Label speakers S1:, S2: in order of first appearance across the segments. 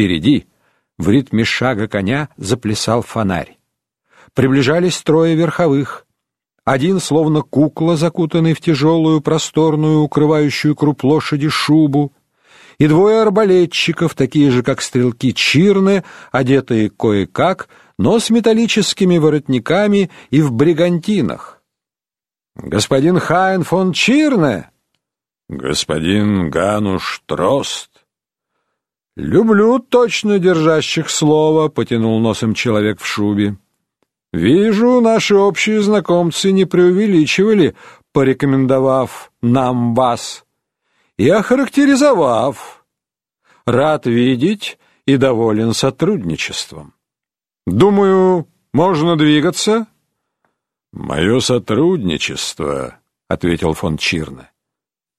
S1: Впереди, в ритме шага коня, заплясал фонарь. Приближались трое верховых. Один, словно кукла, закутанный в тяжелую, просторную, укрывающую круп лошади шубу, и двое арбалетчиков, такие же, как стрелки Чирны, одетые кое-как, но с металлическими воротниками и в бригантинах. «Господин Хайн фон Чирне!»
S2: «Господин Гануш Трост!»
S1: «Люблю точно держащих слова», — потянул носом человек в шубе. «Вижу, наши общие знакомцы не преувеличивали, порекомендовав нам вас» и охарактеризовав. Рад видеть и доволен сотрудничеством. Думаю, можно двигаться.
S2: Мое сотрудничество, ответил фон Чирне,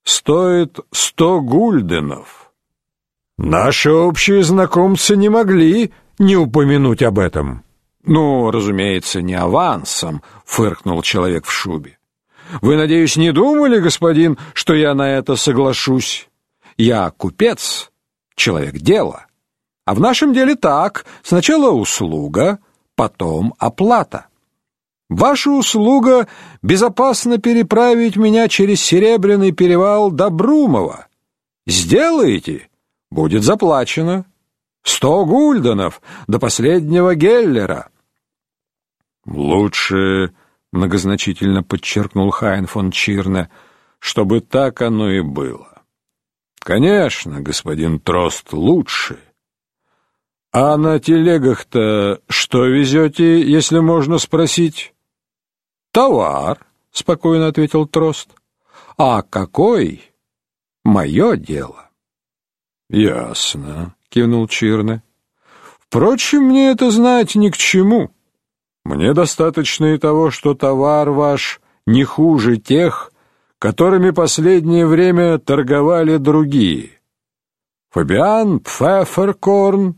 S2: стоит сто гульденов.
S1: Наши общие знакомцы не могли не упомянуть об этом. Ну, разумеется, не авансом, фыркнул человек в шубе. Вы, надеюсь, не думали, господин, что я на это соглашусь? Я купец, человек дела. А в нашем деле так: сначала услуга, потом оплата. Ваша услуга безопасно переправить меня через Серебряный перевал до Брумова. Сделаете будет заплачено. Сто гульденов до последнего геллера.
S2: Лучше многозначительно подчеркнул Хайн фон Чирне, чтобы так оно и было. Конечно, господин Трост лучше. А на телегах-то что везете, если можно спросить?
S1: Товар, спокойно ответил Трост. А какой? Мое дело.
S2: Ясно, кивнул Чирне.
S1: Впрочем, мне это знать ни к чему.
S2: Мне достаточно и того, что товар ваш не хуже тех, которыми последнее время торговали другие. Фабиан Пфефферкорн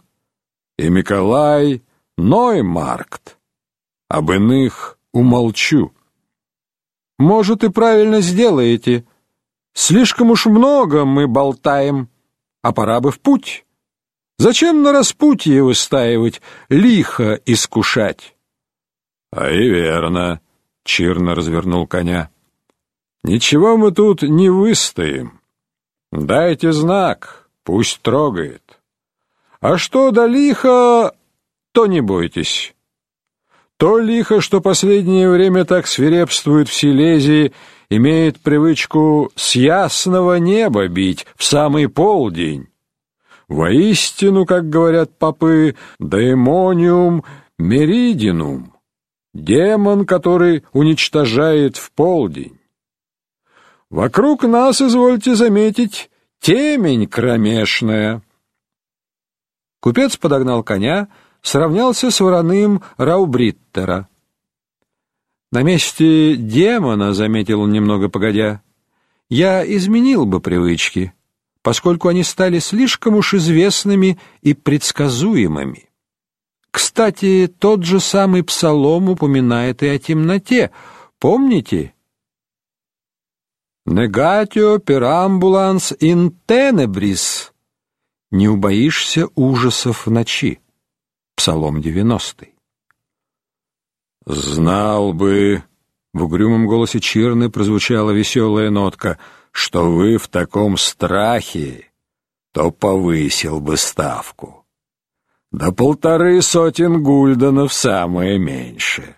S2: и Николай Ноймаркт. Об иных умолчу.
S1: Может, и правильно сделаете. Слишком уж много мы болтаем, а пора бы в путь. Зачем на распутье выстаивать, лихо искушать?
S2: А и верно, Чирно развернул коня. Ничего мы тут не выстоим. Дайте знак, пусть трогает. А что до лиха, то не бойтесь. То лихо, что последнее время так свирепствует в Силезии, имеет привычку с ясного неба бить в самый полдень. Воистину, как говорят попы, daemonium meridinum демон, который уничтожает в полдень. Вокруг нас, извольте заметить, темень кромешная.
S1: Купец подогнал коня, сравнялся с вороным Раубриттера. На месте демона, заметил он немного погодя, я изменил бы привычки, поскольку они стали слишком уж известными и предсказуемыми. Кстати, тот же самый псалом упоминает и о темноте. Помните? Negatio perambulans in tenebris. Не убоишься ужасов ночи. Псалом 90.
S2: Знал бы, в угрюмом голосе Чирны прозвучала веселая нотка, что вы в таком страхе, то повысил бы ставку. Да полторы сотен гульденов самое меньшее.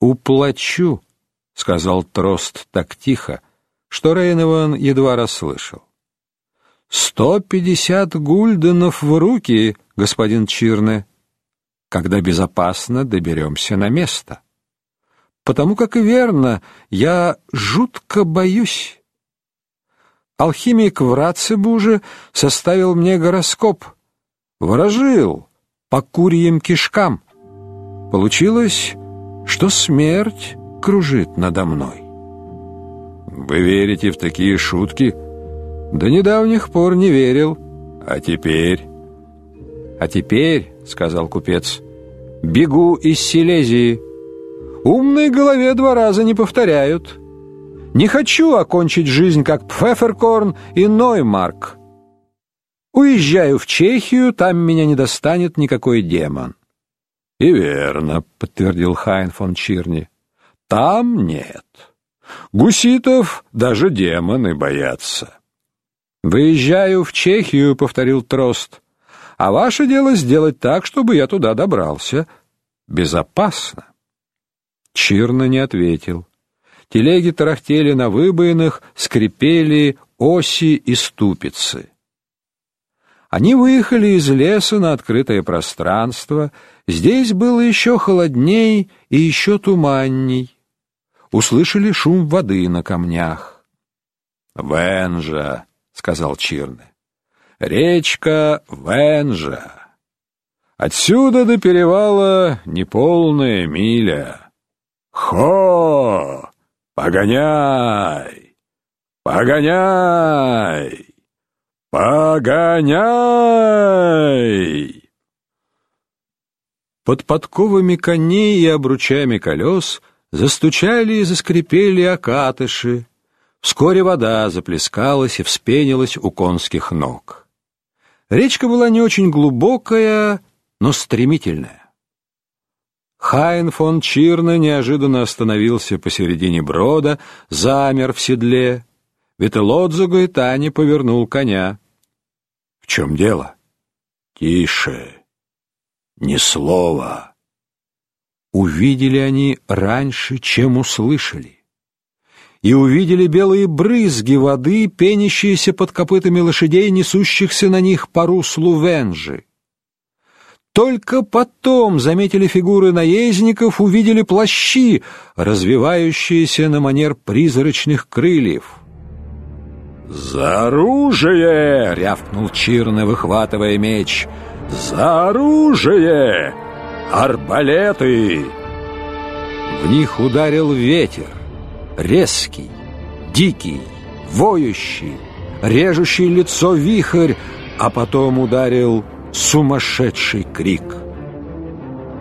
S1: «Уплачу», — сказал Трост так тихо, что Рейнован едва расслышал. «Сто пятьдесят гульденов в руки, господин Чирне, когда безопасно доберемся на место. Потому как и верно, я жутко боюсь. Алхимик в Рацебуже составил мне гороскоп — ворожил по курьим кишкам. Получилось, что смерть кружит надо мной.
S2: Вы верите в такие шутки?
S1: До недавних пор не верил.
S2: А теперь?
S1: А теперь, сказал купец, бегу из Силезии. Умной голове два раза не повторяют. Не хочу окончить жизнь, как Пфефферкорн и Ноймарк. Уезжаю в Чехию, там меня не достанет никакой демон.
S2: И верно, подтвердил Хайн фон Чирни. Там нет. Гуситов даже демоны боятся.
S1: Выезжаю в Чехию, повторил Трост. А ваше дело сделать так, чтобы я туда добрался безопасно. Чирна не ответил. Телеги тарахтели на выбоинах, скрипели оси и ступицы. Они выехали из леса на открытое пространство. Здесь было еще холодней и еще туманней. Услышали шум воды на камнях.
S2: «Венжа», — сказал Чирне. «Речка Венжа. Отсюда до перевала неполная миля. Хо! Погоняй! Погоняй!» «Погоняй!»
S1: Под подковами коней и обручами колес застучали и заскрипели окатыши. Вскоре вода заплескалась и вспенилась у конских ног. Речка была не очень глубокая, но стремительная. Хайн фон Чирна неожиданно остановился посередине брода, замер в седле. Вителодзуга и Тани повернул коня.
S2: В чем дело? Тише. Ни слова.
S1: Увидели они раньше, чем услышали. И увидели белые брызги воды, пенящиеся под копытами лошадей, несущихся на них по руслу Венжи. Только потом заметили фигуры наездников, увидели плащи, развивающиеся на манер призрачных крыльев.
S2: «За оружие!» — рявкнул Чирне, выхватывая меч. «За оружие! Арбалеты!»
S1: В них ударил ветер, резкий, дикий, воющий, режущий лицо вихрь, а потом ударил сумасшедший крик.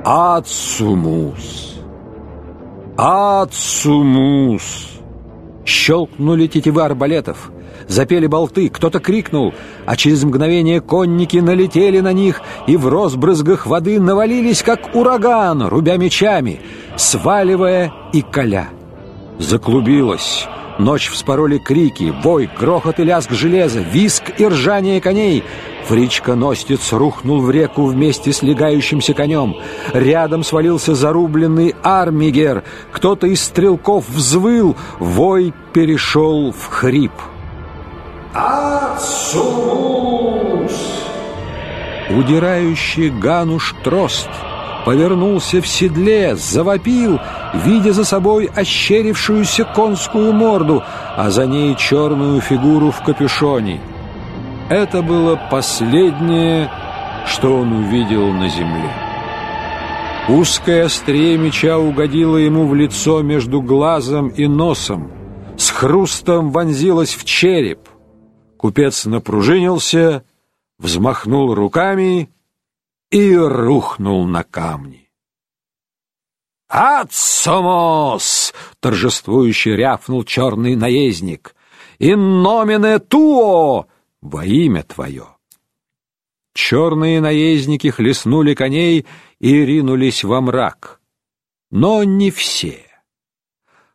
S1: «Ацумус! Ацумус!» Щелкнули тетивы арбалетов — запели болты, кто-то крикнул, а через мгновение конники налетели на них и в розбрызгах воды навалились, как ураган, рубя мечами, сваливая и коля. Заклубилось. Ночь вспороли крики, бой, грохот и лязг железа, виск и ржание коней. Фричка-ностец рухнул в реку вместе с легающимся конем. Рядом свалился зарубленный армигер. Кто-то из стрелков взвыл, вой перешел в хрип.
S2: Ацумус!
S1: Удирающий Гануш Трост повернулся в седле, завопил, видя за собой ощерившуюся конскую морду, а за ней черную фигуру в капюшоне. Это было последнее, что он увидел на земле. Узкое острие меча угодило ему в лицо между глазом и носом, с хрустом вонзилось в череп. Купец напружинился, взмахнул руками и рухнул на камни. «Ацомос!» — торжествующе рявкнул черный наездник. «In nomine tuo!» — во имя твое. Черные наездники хлестнули коней и ринулись во мрак. Но не все.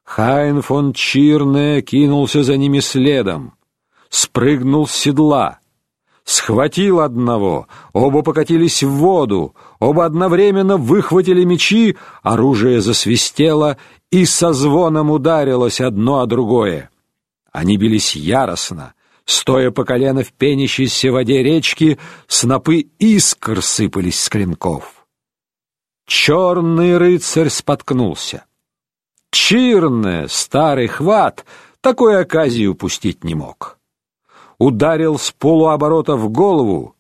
S1: Хайн фон Чирне кинулся за ними следом спрыгнул с седла, схватил одного, оба покатились в воду, оба одновременно выхватили мечи, оружие засвистело и со звоном ударилось одно о другое. Они бились яростно, стоя по колено в пенящейся воде речки, снопы искр сыпались с клинков. Черный рыцарь споткнулся. Чирне, старый хват, такой оказии упустить не мог ударил с полуоборота в голову.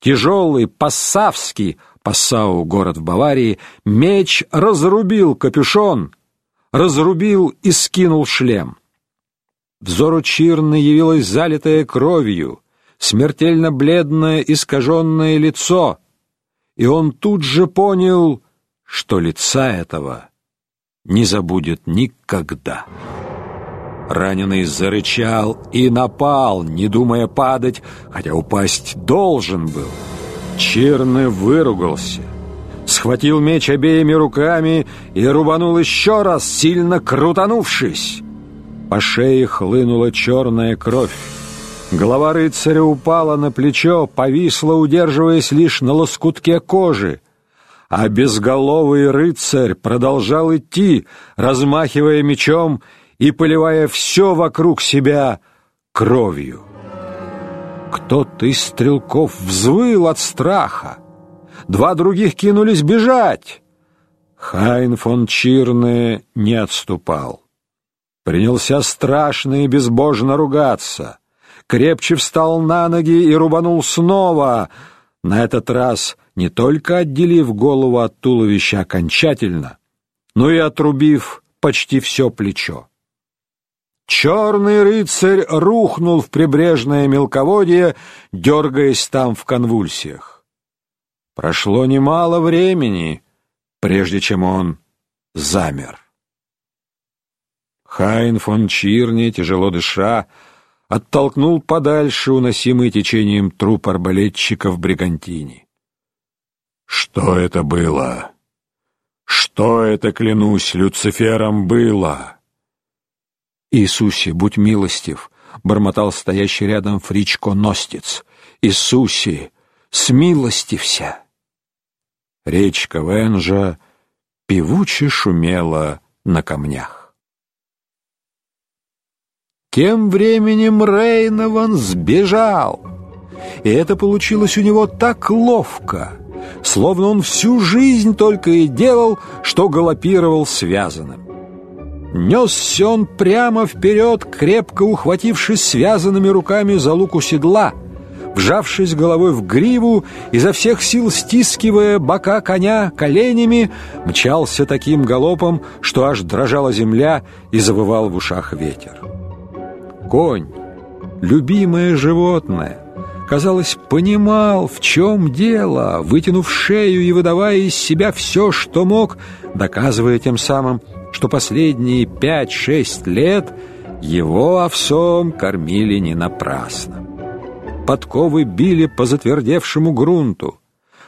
S1: Тяжелый пассавский, Пассау — город в Баварии, меч разрубил капюшон, разрубил и скинул шлем. Взору Чирны явилось залитое кровью, смертельно бледное искаженное лицо, и он тут же понял, что лица этого не забудет никогда. Раненый зарычал и напал, не думая падать, хотя упасть должен был. Чирны выругался, схватил меч обеими руками и рубанул еще раз, сильно крутанувшись. По шее хлынула черная кровь. Голова рыцаря упала на плечо, повисла, удерживаясь лишь на лоскутке кожи. А безголовый рыцарь продолжал идти, размахивая мечом и поливая все вокруг себя кровью. Кто-то из стрелков взвыл от страха. Два других кинулись бежать. Хайн фон Чирне не отступал. Принялся страшно и безбожно ругаться. Крепче встал на ноги и рубанул снова, на этот раз не только отделив голову от туловища окончательно, но и отрубив почти все плечо. Черный рыцарь рухнул в прибрежное мелководье, дергаясь там в конвульсиях. Прошло немало времени, прежде чем он замер. Хайн фон Чирни, тяжело дыша, оттолкнул подальше уносимый течением труп арбалетчика в Бригантине. «Что это было? Что это, клянусь Люцифером, было?» «Иисусе, будь милостив!» — бормотал стоящий рядом Фричко Ностиц. «Иисусе, смилостився!» Речка Венжа певуче шумела на камнях. Тем временем Рейнован сбежал, и это получилось у него так ловко, словно он всю жизнь только и делал, что галопировал связанным. Несся он прямо вперед, крепко ухватившись связанными руками за луку седла, вжавшись головой в гриву, изо всех сил стискивая бока коня коленями, мчался таким галопом, что аж дрожала земля и завывал в ушах ветер. Конь, любимое животное, казалось, понимал, в чем дело, вытянув шею и выдавая из себя все, что мог, доказывая тем самым, что последние пять-шесть лет его овсом кормили не напрасно. Подковы били по затвердевшему грунту,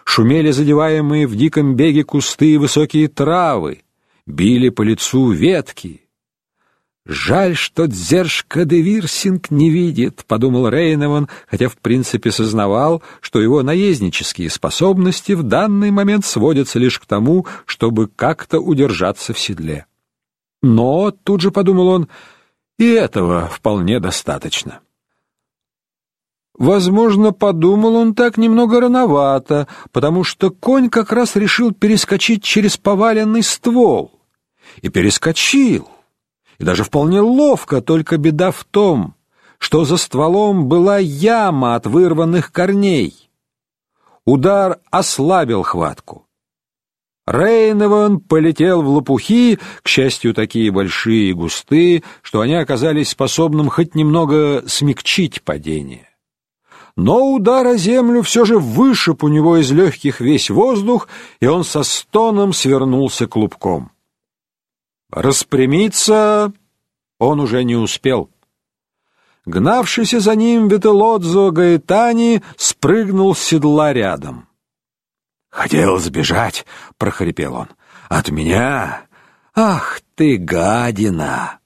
S1: шумели задеваемые в диком беге кусты и высокие травы, били по лицу ветки. «Жаль, что Дзержка де Вирсинг не видит», — подумал Рейнован, хотя в принципе сознавал, что его наезднические способности в данный момент сводятся лишь к тому, чтобы как-то удержаться в седле. Но, тут же подумал он, и этого вполне достаточно. Возможно, подумал он так немного рановато, потому что конь как раз решил перескочить через поваленный ствол. И перескочил. И даже вполне ловко, только беда в том, что за стволом была яма от вырванных корней. Удар ослабил хватку. Рейнован полетел в лопухи, к счастью, такие большие и густые, что они оказались способным хоть немного смягчить падение. Но удар о землю все же вышиб у него из легких весь воздух, и он со стоном свернулся клубком. Распрямиться он уже не успел. Гнавшийся за ним Вителодзо Гаэтани спрыгнул с седла рядом. «Хотел сбежать», — прохрипел он. «От меня? Ах ты, гадина!»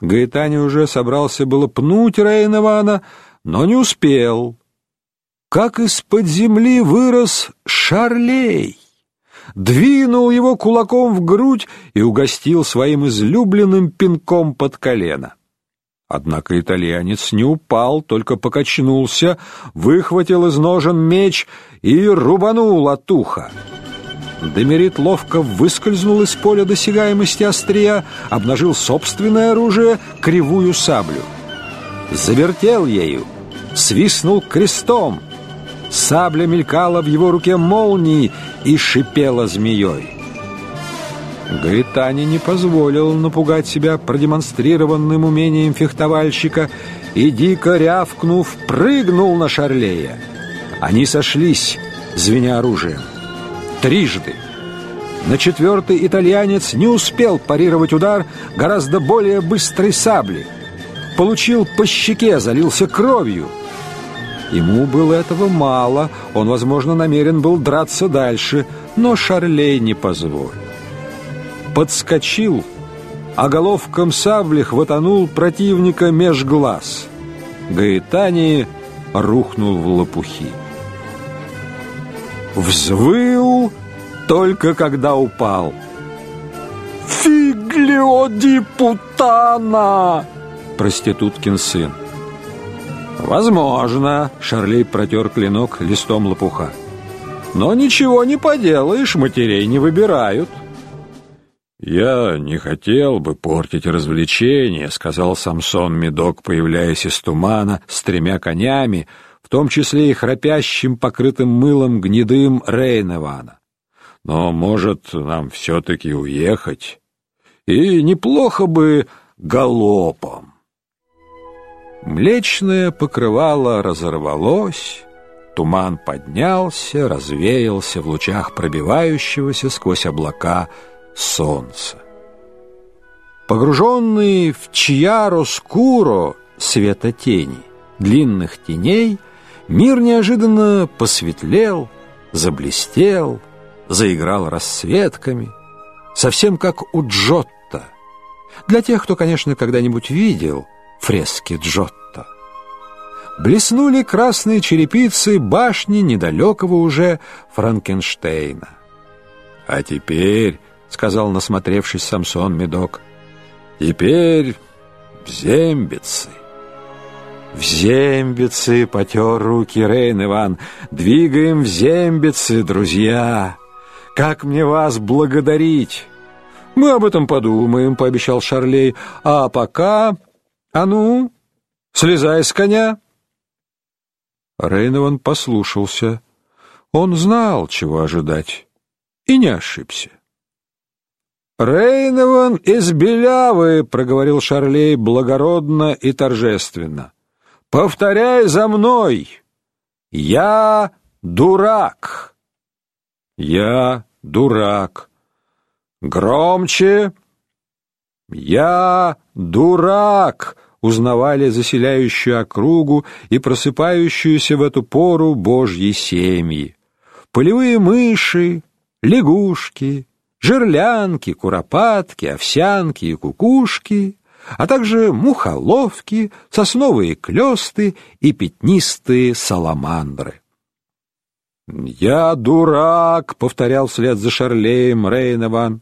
S1: Гаэтани уже собрался было пнуть Рейнована, но не успел. Как из-под земли вырос Шарлей, двинул его кулаком в грудь и угостил своим излюбленным пинком под колено. Однако итальянец не упал, только покачнулся, выхватил из ножен меч и рубанул от уха. Демерит ловко выскользнул из поля досягаемости острия, обнажил собственное оружие, кривую саблю. Завертел ею, свистнул крестом. Сабля мелькала в его руке молнией и шипела змеей. Гаэтани не позволил напугать себя продемонстрированным умением фехтовальщика и, дико рявкнув, прыгнул на Шарлея. Они сошлись, звеня оружием. Трижды. На четвертый итальянец не успел парировать удар гораздо более быстрой сабли. получил по щеке, залился кровью. Ему было этого мало, он, возможно, намерен был драться дальше, но Шарлей не позволил. Подскочил, а головком сабли хватанул противника меж глаз. Гаэтани рухнул в лопухи. Взвыл только когда упал. «Фиглио ди путана!» Проституткин сын. «Возможно», — Шарлей протер клинок листом лопуха. «Но ничего не поделаешь, матерей не выбирают». «Я не хотел бы портить развлечение», — сказал Самсон Медок, появляясь из тумана с тремя конями, в том числе и храпящим, покрытым мылом гнедым Рейневана. «Но, может, нам все-таки уехать? И неплохо бы галопом». Млечное покрывало разорвалось, туман поднялся, развеялся в лучах пробивающегося сквозь облака солнца. Погруженный в чьяро-скуро света тени, длинных теней, мир неожиданно посветлел, заблестел, заиграл расцветками, совсем как у Джотто. Для тех, кто, конечно, когда-нибудь видел фрески Джотто. Блеснули красные черепицы башни недалекого уже Франкенштейна. А теперь сказал насмотревшись Самсон Медок. Теперь в зембицы. В зембицы потер руки Рейн Иван. Двигаем в зембицы, друзья. Как мне вас благодарить? Мы об этом подумаем, пообещал Шарлей. А пока... А ну, слезай с коня. Рейнован послушался. Он знал, чего ожидать, и не ошибся. «Рейнован из Белявы!» — проговорил Шарлей благородно и торжественно. «Повторяй за мной! Я дурак!» «Я дурак!» «Громче!» «Я дурак!» Узнавали заселяющую округу и просыпающуюся в эту пору божьи семьи. Полевые мыши, лягушки, жерлянки, куропатки, овсянки и кукушки, а также мухоловки, сосновые клёсты и пятнистые саламандры. «Я дурак», — повторял вслед за Шарлеем Рейнован.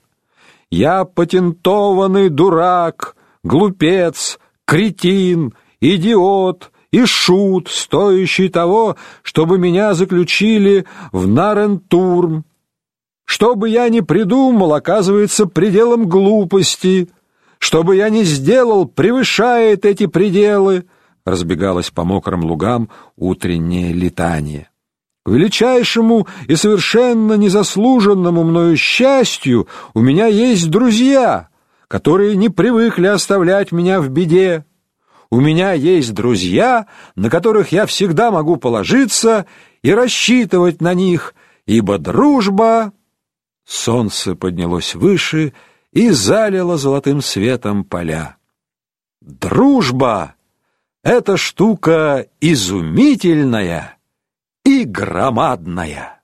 S1: «Я патентованный дурак, глупец, кретин, идиот и шут, стоящий того, чтобы меня заключили в Нарентурм, что бы я ни придумал, оказывается пределом глупости. Что бы я ни сделал, превышает эти пределы. Разбегалось по мокрым лугам утреннее летание. К величайшему и совершенно незаслуженному мною счастью у меня есть друзья, которые не привыкли оставлять меня в беде. У меня есть друзья, на которых я всегда могу положиться и рассчитывать на них, ибо дружба Солнце поднялось выше и залило золотым светом поля. Дружба — это штука изумительная и громадная.